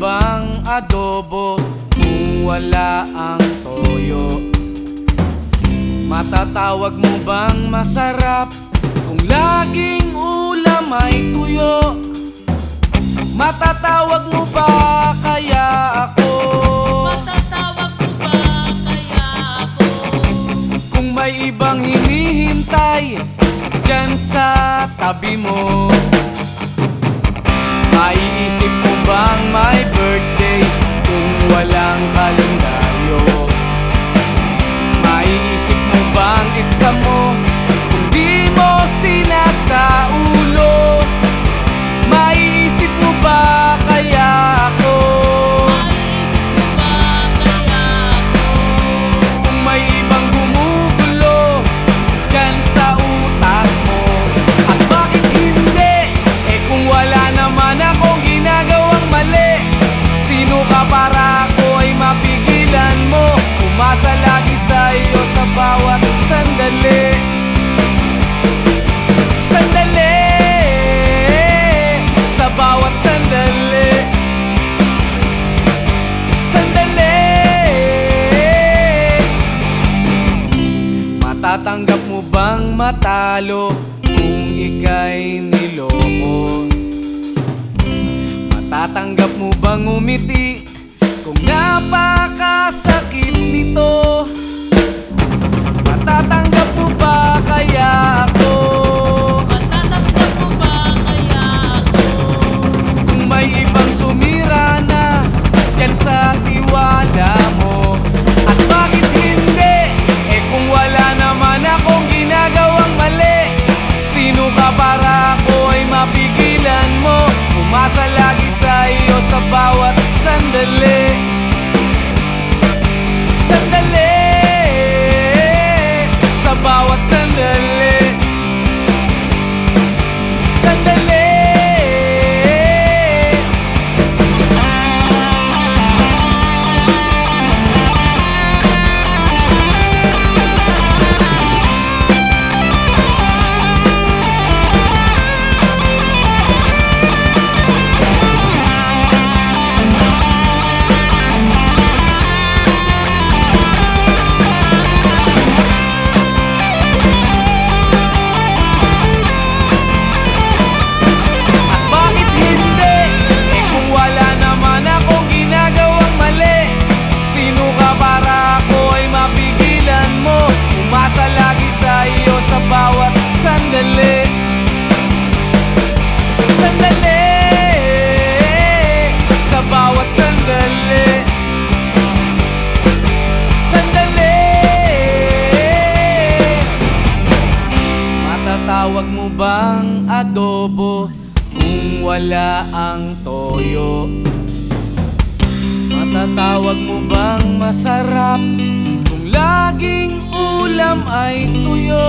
Bang adobo kung wala ang toyo? Matatawag mo bang masarap kung laging ulam ay tuyo? Matatawag mo ba kaya ako? Matatawag mo ba kaya ako? Kung may ibang hinihintay Diyan sa tabi mo Maiisip mo bang may birthday Kung walang kalendaryo mapigilan mo. Umasa lagi sa iyo sa bawat sandali. Sandali. Sa bawat sandali. Sandali. Matatanggap mo bang matalo kung ika'y niloko? Matatanggap mo bang umiti kung napakasakit nito? Matatanggap mo ba kaya ako? Matatanggap mo ba kaya ako? Kung may ibang sumira na Diyan sa Matatawag mo bang adobo kung wala ang toyo? Matatawag mo bang masarap kung laging ulam ay tuyo?